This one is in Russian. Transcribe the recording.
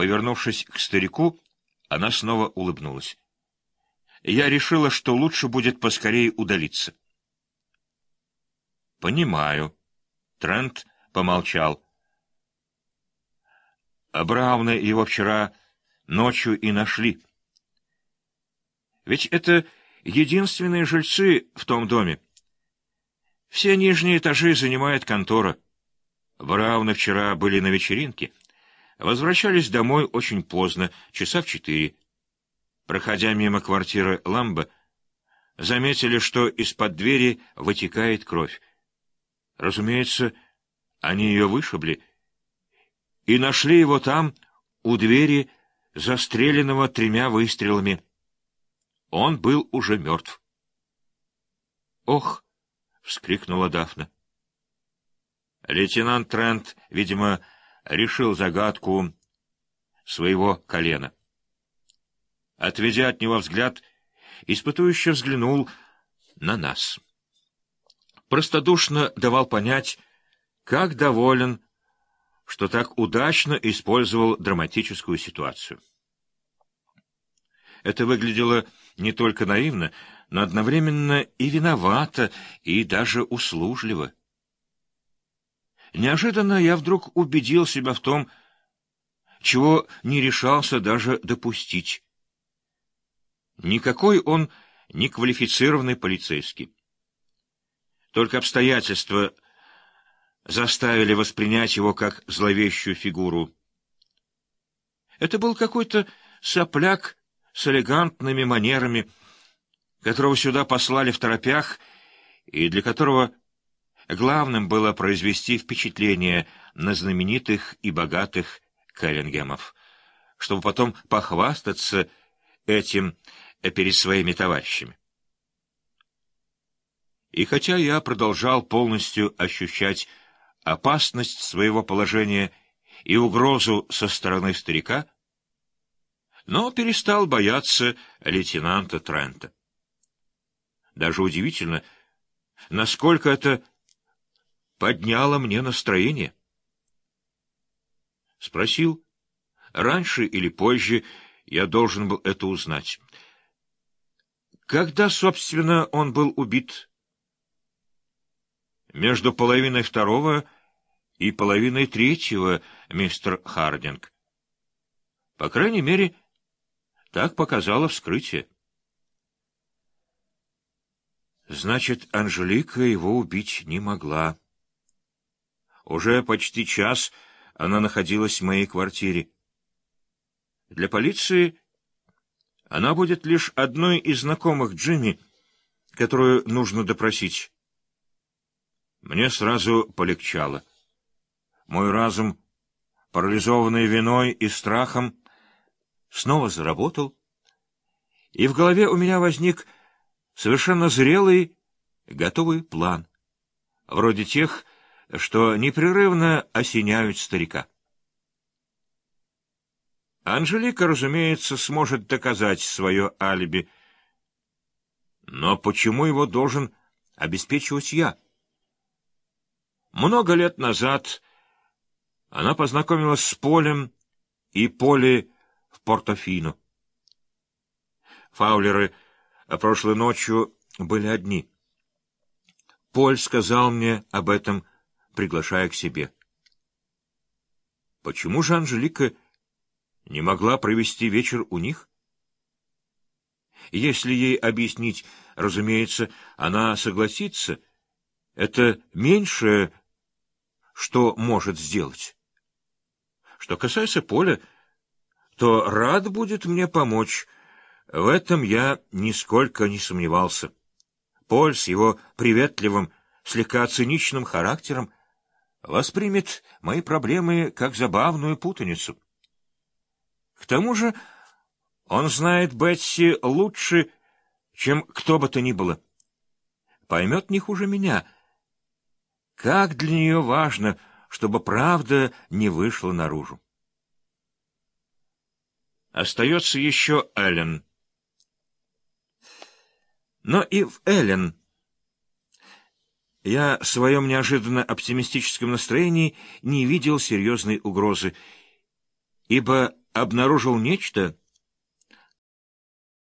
Повернувшись к старику, она снова улыбнулась. Я решила, что лучше будет поскорее удалиться. «Понимаю». Трент помолчал. А Брауна его вчера ночью и нашли. Ведь это единственные жильцы в том доме. Все нижние этажи занимает контора. Брауны вчера были на вечеринке. Возвращались домой очень поздно, часа в четыре. Проходя мимо квартиры Ламба, заметили, что из-под двери вытекает кровь. Разумеется, они ее вышибли и нашли его там, у двери, застреленного тремя выстрелами. Он был уже мертв. «Ох!» — вскрикнула Дафна. Лейтенант Трент, видимо, решил загадку своего колена. Отведя от него взгляд, испытующе взглянул на нас простодушно давал понять, как доволен, что так удачно использовал драматическую ситуацию. Это выглядело не только наивно, но одновременно и виновато, и даже услужливо. Неожиданно я вдруг убедил себя в том, чего не решался даже допустить. Никакой он не квалифицированный полицейский. Только обстоятельства заставили воспринять его как зловещую фигуру. Это был какой-то сопляк с элегантными манерами, которого сюда послали в торопях, и для которого главным было произвести впечатление на знаменитых и богатых Каллингемов, чтобы потом похвастаться этим перед своими товарищами. И хотя я продолжал полностью ощущать опасность своего положения и угрозу со стороны старика, но перестал бояться лейтенанта Трента. Даже удивительно, насколько это подняло мне настроение. Спросил, раньше или позже я должен был это узнать. Когда, собственно, он был убит? между половиной второго и половиной третьего, мистер Хардинг. По крайней мере, так показало вскрытие. Значит, Анжелика его убить не могла. Уже почти час она находилась в моей квартире. Для полиции она будет лишь одной из знакомых Джимми, которую нужно допросить. Мне сразу полегчало. Мой разум, парализованный виной и страхом, снова заработал, и в голове у меня возник совершенно зрелый, готовый план, вроде тех, что непрерывно осеняют старика. Анжелика, разумеется, сможет доказать свое алиби. Но почему его должен обеспечивать я? Много лет назад она познакомилась с Полем и Поли в Портофино. Фаулеры прошлой ночью были одни. Поль сказал мне об этом, приглашая к себе. Почему же Анжелика не могла провести вечер у них? Если ей объяснить, разумеется, она согласится. Это меньшее что может сделать. Что касается Поля, то рад будет мне помочь. В этом я нисколько не сомневался. Поль с его приветливым, слегка циничным характером воспримет мои проблемы как забавную путаницу. К тому же он знает Бетси лучше, чем кто бы то ни было. Поймет не хуже меня — как для нее важно, чтобы правда не вышла наружу. Остается еще Эллен. Но и в Эллен я в своем неожиданно оптимистическом настроении не видел серьезной угрозы, ибо обнаружил нечто,